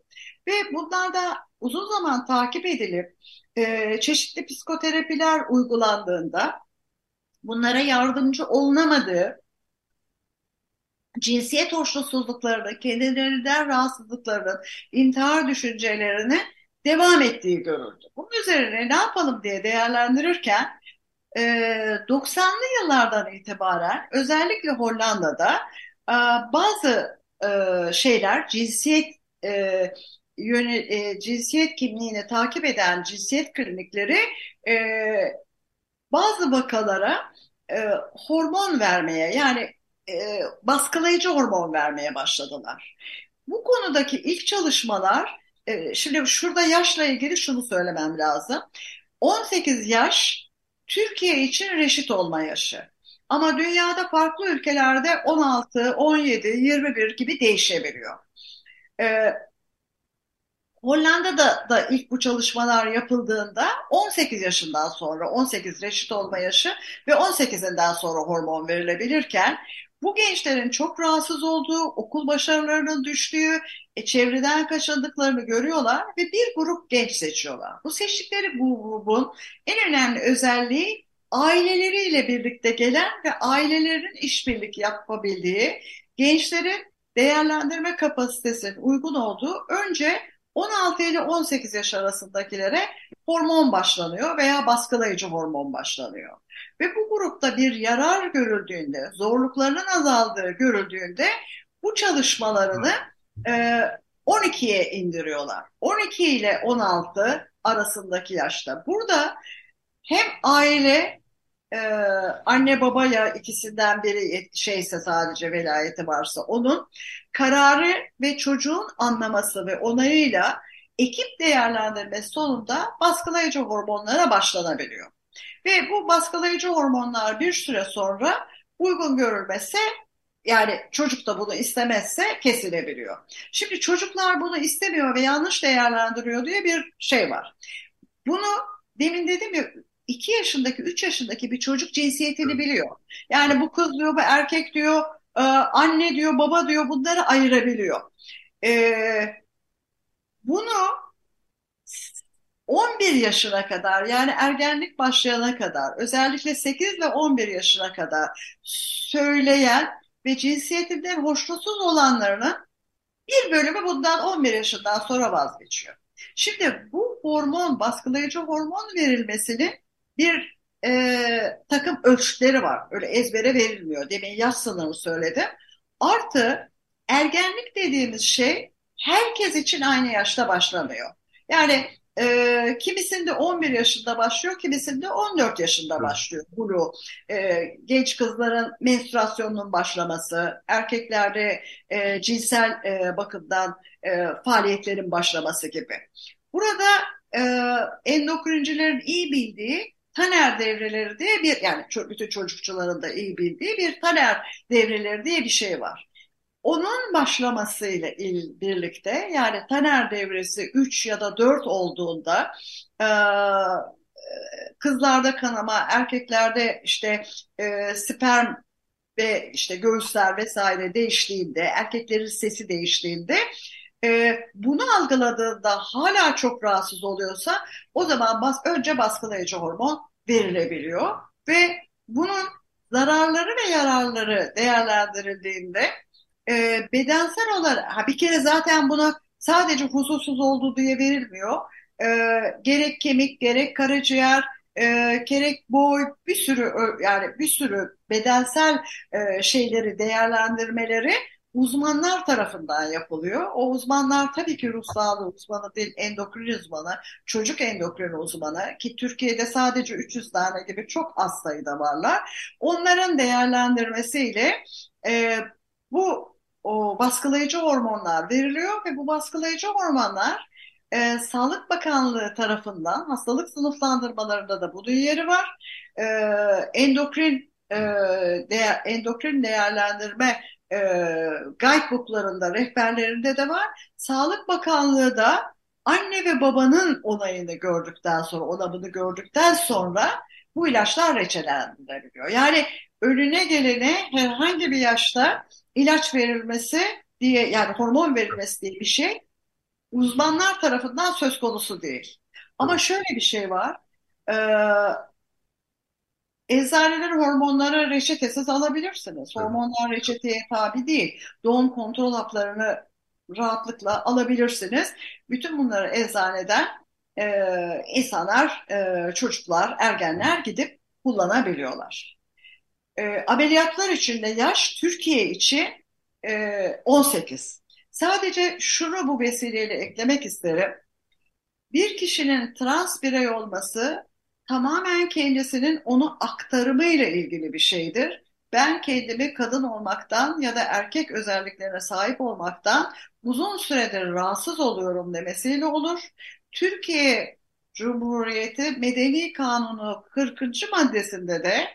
Ve bunlar da uzun zaman takip edilip e, çeşitli psikoterapiler uygulandığında bunlara yardımcı olunamadığı cinsiyet hoşnutsuzluklarını, kendilerinden rahatsızlıklarının, intihar düşüncelerini devam ettiği görüldü. Bunun üzerine ne yapalım diye değerlendirirken 90'lı e, yıllardan itibaren özellikle Hollanda'da e, bazı e, şeyler cinsiyet yöne, cinsiyet kimliğini takip eden cinsiyet klinikleri bazı vakalara hormon vermeye yani baskılayıcı hormon vermeye başladılar. Bu konudaki ilk çalışmalar şimdi şurada yaşla ilgili şunu söylemem lazım. 18 yaş Türkiye için reşit olma yaşı. Ama dünyada farklı ülkelerde 16, 17, 21 gibi değişebiliyor. Ee, Hollanda'da da ilk bu çalışmalar yapıldığında 18 yaşından sonra 18 reşit olma yaşı ve 18'inden sonra hormon verilebilirken bu gençlerin çok rahatsız olduğu, okul başarılarının düştüğü, e, çevreden kaçındıklarını görüyorlar ve bir grup genç seçiyorlar. Bu seçtikleri bu grubun en önemli özelliği aileleriyle birlikte gelen ve ailelerin işbirlik yapabildiği, gençlerin değerlendirme kapasitesinin uygun olduğu önce 16 ile 18 yaş arasındakilere hormon başlanıyor veya baskılayıcı hormon başlanıyor. Ve bu grupta bir yarar görüldüğünde, zorluklarının azaldığı görüldüğünde bu çalışmalarını e, 12'ye indiriyorlar. 12 ile 16 arasındaki yaşta. Burada hem aile e, anne baba ya ikisinden biri şeyse sadece velayeti varsa onun kararı ve çocuğun anlaması ve onayıyla ekip değerlendirmesi sonunda baskılayıcı hormonlara başlanabiliyor. Ve bu baskılayıcı hormonlar bir süre sonra uygun görülmezse yani çocuk da bunu istemezse kesilebiliyor. Şimdi çocuklar bunu istemiyor ve yanlış değerlendiriyor diye bir şey var. Bunu demin dedim ya 2 yaşındaki 3 yaşındaki bir çocuk cinsiyetini biliyor. Yani bu kız diyor bu erkek diyor e, anne diyor baba diyor bunları ayırabiliyor. E, bunu 11 yaşına kadar yani ergenlik başlayana kadar özellikle 8 ve 11 yaşına kadar söyleyen ve cinsiyetinden hoşnutsuz olanlarının bir bölümü bundan 11 yaşından sonra vazgeçiyor. Şimdi bu hormon, baskılayıcı hormon verilmesinin bir e, takım ölçütleri var. Öyle ezbere verilmiyor. Demin yaş sınırını söyledim. Artı ergenlik dediğimiz şey herkes için aynı yaşta başlamıyor. Yani e, kimisinde 11 yaşında başlıyor, kimisinde 14 yaşında başlıyor. Bunu e, genç kızların menstruasyonunun başlaması, erkeklerde e, cinsel e, bakımdan e, faaliyetlerin başlaması gibi. Burada e, endokrincilerin iyi bildiği Taner devreleri diye bir yani bütün çocukçuların da iyi bildiği bir Taner devreleri diye bir şey var. Onun başlamasıyla il, birlikte yani Taner devresi 3 ya da 4 olduğunda e, kızlarda kanama, erkeklerde işte e, sperm ve işte göğüsler vesaire değiştiğinde, erkeklerin sesi değiştiğinde e, bunu algıladığında hala çok rahatsız oluyorsa o zaman bas, önce baskılayıcı hormon verilebiliyor ve bunun zararları ve yararları değerlendirildiğinde e, bedensel olarak ha bir kere zaten buna sadece huzursuz olduğu diye verilmiyor. E, gerek kemik gerek karaciğer e, gerek boy bir sürü yani bir sürü bedensel e, şeyleri değerlendirmeleri uzmanlar tarafından yapılıyor. O uzmanlar tabii ki ruh sağlığı uzmanı değil, endokrin uzmanı, çocuk endokrin uzmanı ki Türkiye'de sadece 300 tane gibi çok az sayıda varlar. Onların değerlendirmesiyle e, bu o baskılayıcı hormonlar veriliyor ve bu baskılayıcı hormonlar e, Sağlık Bakanlığı tarafından hastalık sınıflandırmalarında da bunun yeri var. E, endokrin e, değer, endokrin değerlendirme e, guidebooklarında, rehberlerinde de var. Sağlık Bakanlığı da anne ve babanın onayını gördükten sonra, onamını gördükten sonra bu ilaçlar reçelendirilebiliyor. Yani önüne gelene herhangi bir yaşta ilaç verilmesi diye yani hormon verilmesi diye bir şey uzmanlar tarafından söz konusu değil. Ama şöyle bir şey var. Ee, Eczaneler hormonları reçetesiz alabilirsiniz. Hormonlar reçeteye tabi değil. Doğum kontrol haplarını rahatlıkla alabilirsiniz. Bütün bunları eczaneden e, insanlar, e, çocuklar, ergenler gidip kullanabiliyorlar. E, ameliyatlar için de yaş Türkiye için e, 18. Sadece şunu bu vesileyle eklemek isterim. Bir kişinin trans birey olması tamamen kendisinin onu aktarımıyla ilgili bir şeydir. Ben kendimi kadın olmaktan ya da erkek özelliklerine sahip olmaktan uzun süredir rahatsız oluyorum demesiyle olur. Türkiye Cumhuriyeti Medeni Kanunu 40. maddesinde de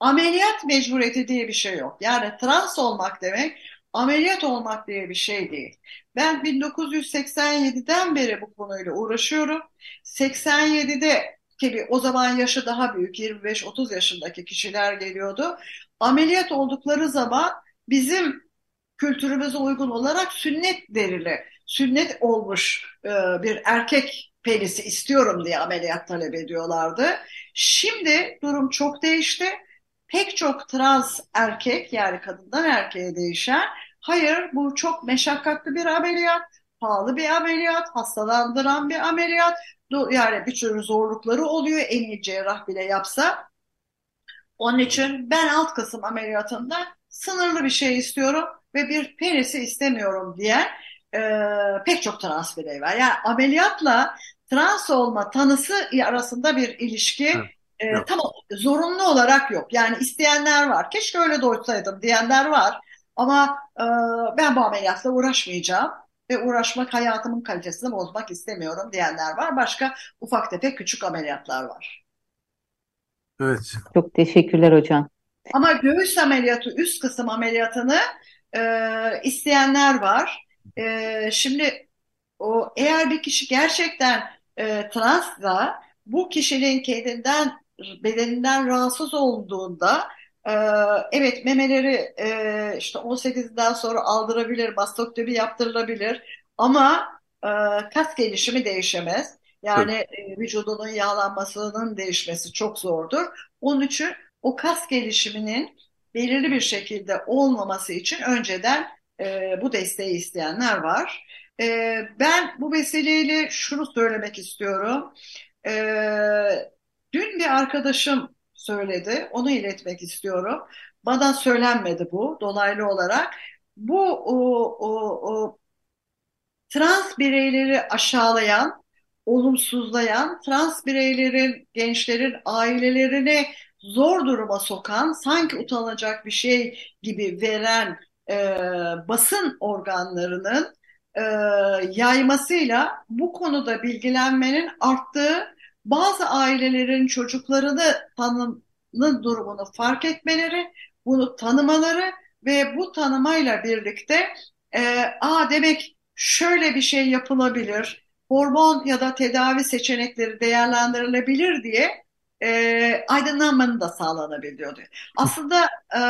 ameliyat mecburiyeti diye bir şey yok. Yani trans olmak demek ameliyat olmak diye bir şey değil. Ben 1987'den beri bu konuyla uğraşıyorum. 87'de Tabii o zaman yaşı daha büyük 25-30 yaşındaki kişiler geliyordu. Ameliyat oldukları zaman bizim kültürümüze uygun olarak sünnet derili, sünnet olmuş e, bir erkek penisi istiyorum diye ameliyat talep ediyorlardı. Şimdi durum çok değişti. Pek çok trans erkek yani kadından erkeğe değişen hayır bu çok meşakkatli bir ameliyat, pahalı bir ameliyat, hastalandıran bir ameliyat yani bir sürü zorlukları oluyor en iyi cerrah bile yapsa. Onun için ben alt kısım ameliyatında sınırlı bir şey istiyorum ve bir penisi istemiyorum diye e, pek çok trans birey var. Yani ameliyatla trans olma tanısı arasında bir ilişki e, tam zorunlu olarak yok. Yani isteyenler var. Keşke öyle doysaydım diyenler var. Ama e, ben bu ameliyatla uğraşmayacağım ve uğraşmak hayatımın kalitesini bozmak istemiyorum diyenler var. Başka ufak tefek küçük ameliyatlar var. Evet. Çok teşekkürler hocam. Ama göğüs ameliyatı, üst kısım ameliyatını e, isteyenler var. E, şimdi o eğer bir kişi gerçekten e, transsa bu kişinin kendinden bedeninden rahatsız olduğunda evet memeleri e, işte 18'den sonra aldırabilir, mastoktomi yaptırılabilir ama e, kas gelişimi değişemez. Yani e, vücudunun yağlanmasının değişmesi çok zordur. Onun için o kas gelişiminin belirli bir şekilde olmaması için önceden e, bu desteği isteyenler var. E, ben bu vesileyle şunu söylemek istiyorum. E, dün bir arkadaşım söyledi, onu iletmek istiyorum. Bana söylenmedi bu dolaylı olarak. Bu o, o, o, trans bireyleri aşağılayan, olumsuzlayan, trans bireylerin, gençlerin ailelerini zor duruma sokan, sanki utanacak bir şey gibi veren e, basın organlarının e, yaymasıyla bu konuda bilgilenmenin arttığı, bazı ailelerin çocuklarını tanımın durumunu fark etmeleri, bunu tanımaları ve bu tanımayla birlikte e, a demek şöyle bir şey yapılabilir, hormon ya da tedavi seçenekleri değerlendirilebilir diye e, aydınlanmanın da sağlanabiliyor diyor. Aslında e,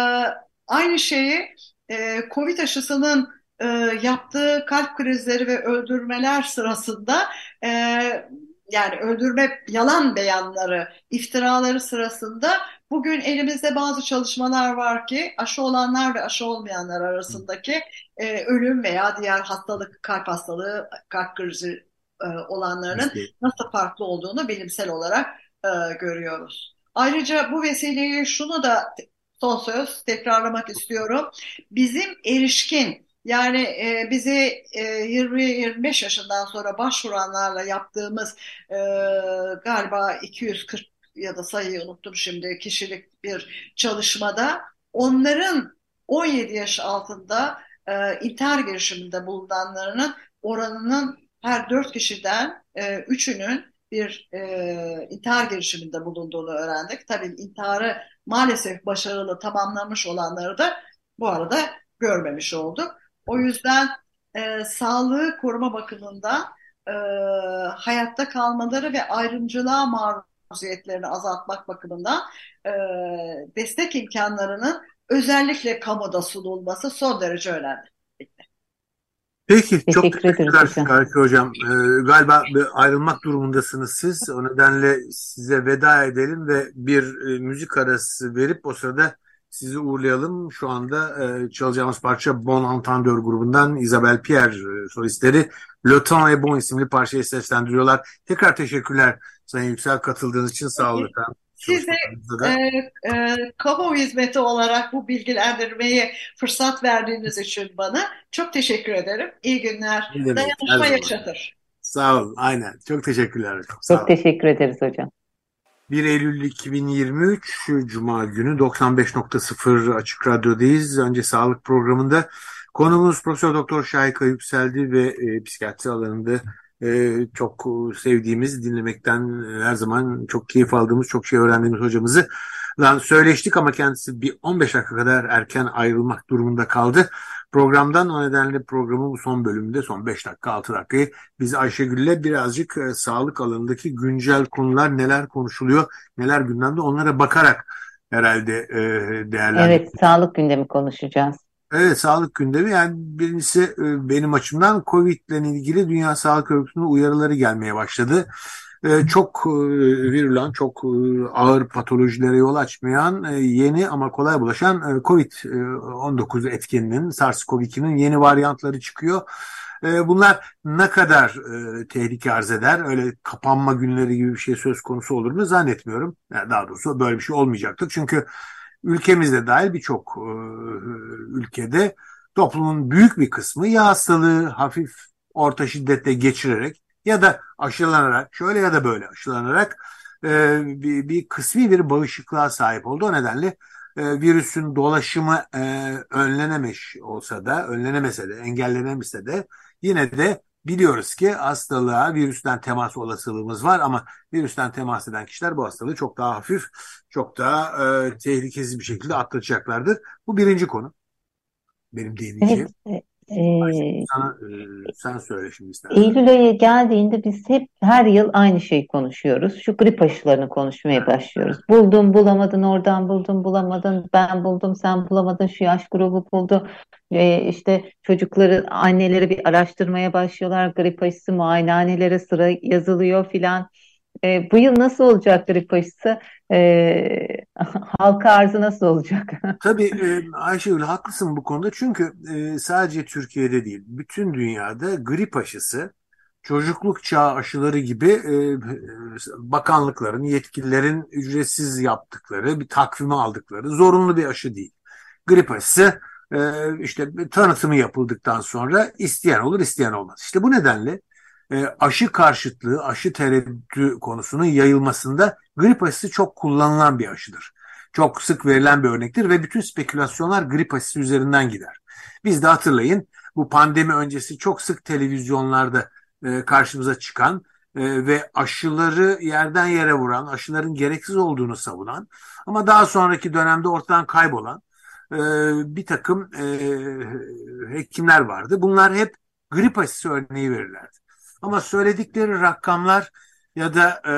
aynı şeyi e, COVID aşısının e, yaptığı kalp krizleri ve öldürmeler sırasında e, yani öldürme yalan beyanları, iftiraları sırasında bugün elimizde bazı çalışmalar var ki aşı olanlar ve aşı olmayanlar arasındaki e, ölüm veya diğer hastalık, kalp hastalığı, kalp krizi e, olanlarının nasıl farklı olduğunu bilimsel olarak e, görüyoruz. Ayrıca bu vesileyle şunu da son söz tekrarlamak istiyorum. Bizim erişkin yani e, bizi e, 20-25 yaşından sonra başvuranlarla yaptığımız e, galiba 240 ya da sayıyı unuttum şimdi kişilik bir çalışmada onların 17 yaş altında e, intihar girişiminde bulunanlarının oranının her 4 kişiden e, 3'ünün bir e, intihar girişiminde bulunduğunu öğrendik. Tabii intiharı maalesef başarılı tamamlamış olanları da bu arada görmemiş olduk. O yüzden e, sağlığı koruma bakımından e, hayatta kalmaları ve ayrımcılığa maruziyetlerini azaltmak bakımından e, destek imkanlarının özellikle kamuda sunulması son derece önemli. Peki çok teşekkürler Şarkı Hocam. Ee, galiba ayrılmak durumundasınız siz. O nedenle size veda edelim ve bir e, müzik arası verip o sırada sizi uğurlayalım. Şu anda e, çalacağımız parça Bon Entendeur grubundan Isabelle Pierre e, solistleri Le Temps et Bon isimli parçayı seslendiriyorlar. Tekrar teşekkürler Sayın Yüksel katıldığınız için sağ olun efendim. Size e, e, kamu hizmeti olarak bu bilgilendirmeyi fırsat verdiğiniz için bana çok teşekkür ederim. İyi günler. Dayanışma yaşatır. Sağ olun. Aynen. Çok teşekkürler. Çok, sağ çok teşekkür ederiz hocam. 1 Eylül 2023 Cuma günü 95.0 Açık Radyo'dayız. Önce sağlık programında konumuz Profesör Doktor Şahika Yükseldi ve e, psikiyatri alanında e, çok sevdiğimiz, dinlemekten her zaman çok keyif aldığımız, çok şey öğrendiğimiz hocamızı lan söyleştik ama kendisi bir 15 dakika kadar erken ayrılmak durumunda kaldı programdan. O nedenle programın bu son bölümünde son 5 dakika 6 dakikayı biz Ayşegül'le birazcık e, sağlık alanındaki güncel konular neler konuşuluyor, neler gündemde onlara bakarak herhalde e, değerlendireceğiz. Evet, sağlık gündemi konuşacağız. Evet sağlık gündemi yani birincisi e, benim açımdan Covid ile ilgili Dünya Sağlık Örgütü'nün uyarıları gelmeye başladı. E, çok e, virülen, çok ağır patolojilere yol açmayan yeni ama kolay bulaşan Covid-19 etkininin, SARS-CoV-2'nin yeni varyantları çıkıyor. Bunlar ne kadar tehlike arz eder? Öyle kapanma günleri gibi bir şey söz konusu olur mu? Zannetmiyorum. daha doğrusu böyle bir şey olmayacaktır. Çünkü ülkemizde dahil birçok e, ülkede toplumun büyük bir kısmı ya hastalığı hafif orta şiddette geçirerek ya da aşılanarak şöyle ya da böyle aşılanarak e, bir, bir kısmi bir bağışıklığa sahip oldu. O nedenle e, virüsün dolaşımı e, önlenemiş olsa da önlenemese de engellenemese de yine de Biliyoruz ki hastalığa virüsten temas olasılığımız var ama virüsten temas eden kişiler bu hastalığı çok daha hafif, çok daha e, tehlikesiz bir şekilde atlatacaklardır. Bu birinci konu. Benim değineceğim. Evet, Ee, sana, e, sen söyle şimdi istersen. Eylül ayı geldiğinde biz hep her yıl aynı şeyi konuşuyoruz. Şu grip aşılarını konuşmaya başlıyoruz. Buldum bulamadın oradan buldum bulamadın ben buldum sen bulamadın şu yaş grubu buldu. Ee, işte çocukları anneleri bir araştırmaya başlıyorlar. Grip aşısı muayenehanelere sıra yazılıyor filan. E, bu yıl nasıl olacak grip aşısı? E, [LAUGHS] halka arzı nasıl olacak? [LAUGHS] Tabii e, Ayşegül haklısın bu konuda. Çünkü e, sadece Türkiye'de değil, bütün dünyada grip aşısı çocukluk çağı aşıları gibi e, bakanlıkların, yetkililerin ücretsiz yaptıkları, bir takvimi aldıkları zorunlu bir aşı değil. Grip aşısı e, işte tanıtımı yapıldıktan sonra isteyen olur, isteyen olmaz. İşte bu nedenle e, aşı karşıtlığı, aşı tereddütü konusunun yayılmasında grip aşısı çok kullanılan bir aşıdır. Çok sık verilen bir örnektir ve bütün spekülasyonlar grip aşısı üzerinden gider. Biz de hatırlayın bu pandemi öncesi çok sık televizyonlarda e, karşımıza çıkan e, ve aşıları yerden yere vuran, aşıların gereksiz olduğunu savunan ama daha sonraki dönemde ortadan kaybolan e, bir takım e, hekimler vardı. Bunlar hep grip aşısı örneği verirlerdi. Ama söyledikleri rakamlar ya da e,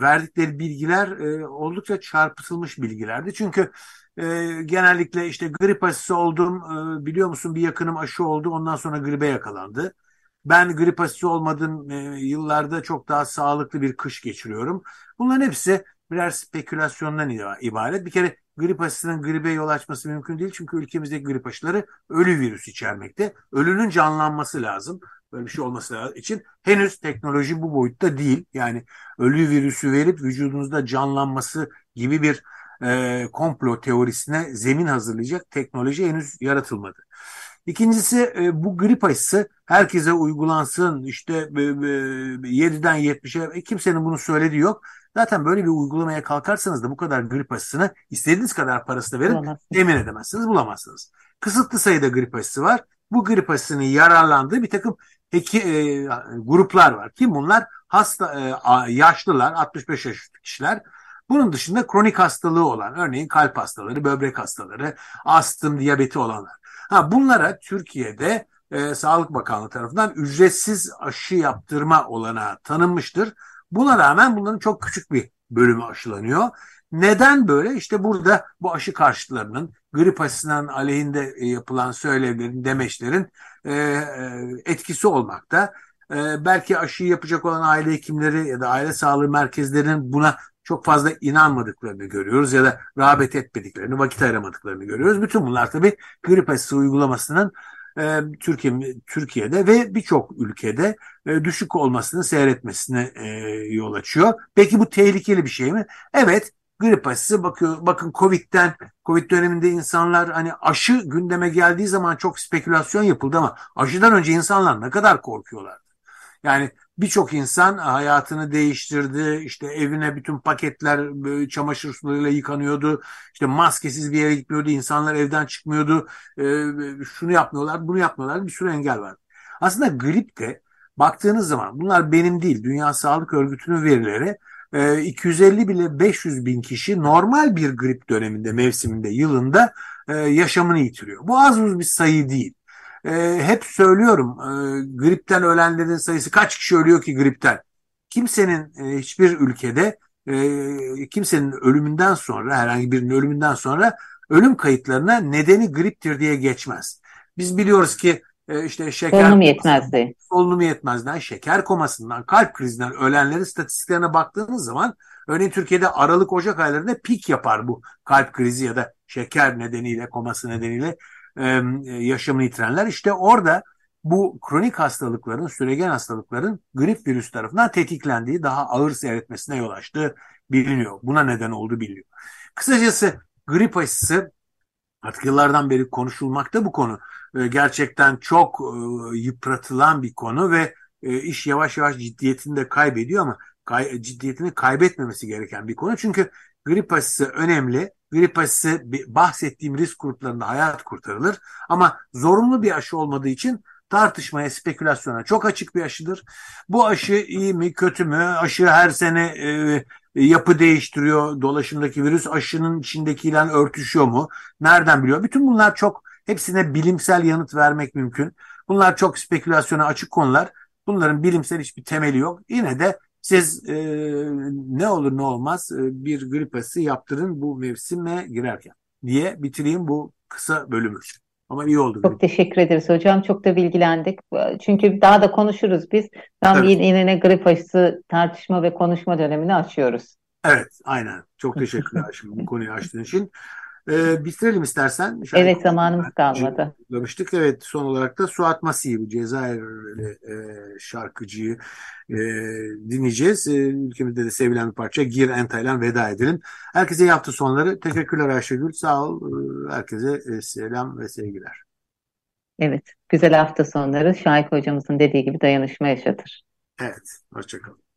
verdikleri bilgiler e, oldukça çarpıtılmış bilgilerdi. Çünkü e, genellikle işte grip aşısı oldum, e, biliyor musun bir yakınım aşı oldu, ondan sonra gribe yakalandı. Ben grip aşısı olmadım, e, yıllarda çok daha sağlıklı bir kış geçiriyorum. Bunların hepsi birer spekülasyondan ibaret. Bir kere grip aşısının gribe yol açması mümkün değil. Çünkü ülkemizdeki grip aşıları ölü virüs içermekte. Ölünün canlanması lazım. Böyle bir şey olması için henüz teknoloji bu boyutta değil. Yani ölü virüsü verip vücudunuzda canlanması gibi bir e, komplo teorisine zemin hazırlayacak teknoloji henüz yaratılmadı. İkincisi e, bu grip aşısı herkese uygulansın işte e, e, 7'den 70'e e, kimsenin bunu söylediği yok. Zaten böyle bir uygulamaya kalkarsanız da bu kadar grip aşısını istediğiniz kadar parasını verin emin edemezsiniz bulamazsınız. Kısıtlı sayıda grip aşısı var. Bu grip aşısının yararlandığı bir takım Peki e, gruplar var. Kim bunlar? Hasta e, yaşlılar, 65 yaş kişiler. Bunun dışında kronik hastalığı olan, örneğin kalp hastaları, böbrek hastaları, astım, diyabeti olanlar. Ha, bunlara Türkiye'de e, Sağlık Bakanlığı tarafından ücretsiz aşı yaptırma olanağı tanınmıştır. Buna rağmen bunların çok küçük bir bölümü aşılanıyor. Neden böyle? İşte burada bu aşı karşıtlarının grip aşısının aleyhinde e, yapılan söylevlerin, demeçlerin e, e, etkisi olmakta. E, belki aşıyı yapacak olan aile hekimleri ya da aile sağlığı merkezlerinin buna çok fazla inanmadıklarını görüyoruz ya da rağbet etmediklerini, vakit ayıramadıklarını görüyoruz. Bütün bunlar tabii grip aşısı uygulamasının e, Türkiye Türkiye'de ve birçok ülkede e, düşük olmasını seyretmesine e, yol açıyor. Peki bu tehlikeli bir şey mi? Evet, grip aşısı bakıyor bakın Covid'den Covid döneminde insanlar hani aşı gündeme geldiği zaman çok spekülasyon yapıldı ama aşıdan önce insanlar ne kadar korkuyorlardı. Yani birçok insan hayatını değiştirdi. İşte evine bütün paketler çamaşır sularıyla yıkanıyordu. İşte maskesiz bir yere gitmiyordu. İnsanlar evden çıkmıyordu. Ee, şunu yapmıyorlar, bunu yapmıyorlar. Bir sürü engel var. Aslında grip de baktığınız zaman bunlar benim değil. Dünya Sağlık Örgütü'nün verileri 250 ee, bile 500 bin kişi normal bir grip döneminde, mevsiminde, yılında e, yaşamını yitiriyor. Bu az bir sayı değil. E, hep söylüyorum e, gripten ölenlerin sayısı kaç kişi ölüyor ki gripten? Kimsenin hiçbir ülkede kimsenin ölümünden sonra herhangi birinin ölümünden sonra ölüm kayıtlarına nedeni griptir diye geçmez. Biz biliyoruz ki e, işte şeker solunum yetmezliği. Solunum yetmezden, şeker komasından, kalp krizinden ölenlerin istatistiklerine baktığınız zaman örneğin Türkiye'de Aralık Ocak aylarında pik yapar bu kalp krizi ya da şeker nedeniyle, koması nedeniyle e, yaşamını yitirenler. İşte orada bu kronik hastalıkların, süregen hastalıkların grip virüs tarafından tetiklendiği, daha ağır seyretmesine yol açtığı biliniyor. Buna neden oldu biliniyor. Kısacası grip aşısı artık yıllardan beri konuşulmakta bu konu. E, gerçekten çok e, yıpratılan bir konu ve e, iş yavaş yavaş ciddiyetini de kaybediyor ama ciddiyetini kaybetmemesi gereken bir konu. Çünkü grip aşısı önemli. Grip aşısı bahsettiğim risk gruplarında hayat kurtarılır. Ama zorunlu bir aşı olmadığı için tartışmaya, spekülasyona çok açık bir aşıdır. Bu aşı iyi mi, kötü mü? Aşı her sene e, yapı değiştiriyor. Dolaşımdaki virüs aşının içindekiyle örtüşüyor mu? Nereden biliyor? Bütün bunlar çok Hepsine bilimsel yanıt vermek mümkün. Bunlar çok spekülasyona açık konular. Bunların bilimsel hiçbir temeli yok. Yine de siz e, ne olur ne olmaz e, bir grip aşısı yaptırın bu mevsime girerken diye bitireyim bu kısa bölümü. Ama iyi oldu. Çok teşekkür ederiz hocam. Çok da bilgilendik. Çünkü daha da konuşuruz biz. Tam evet. yine grip aşısı tartışma ve konuşma dönemini açıyoruz. Evet, aynen. Çok teşekkürler [LAUGHS] şimdi bu konuyu açtığın için. Ee, bitirelim istersen. Şarkı evet zamanımız kalmadı. Demiştik. Evet son olarak da Suat Masih bu Cezayirli e, şarkıcıyı e, dinleyeceğiz. E, ülkemizde de sevilen bir parça Gir Entay'la veda edelim. Herkese iyi hafta sonları. Teşekkürler Ayşegül. Sağ ol. E, herkese e, selam ve sevgiler. Evet. Güzel hafta sonları. Şahik hocamızın dediği gibi dayanışma yaşatır. Evet. Hoşçakalın.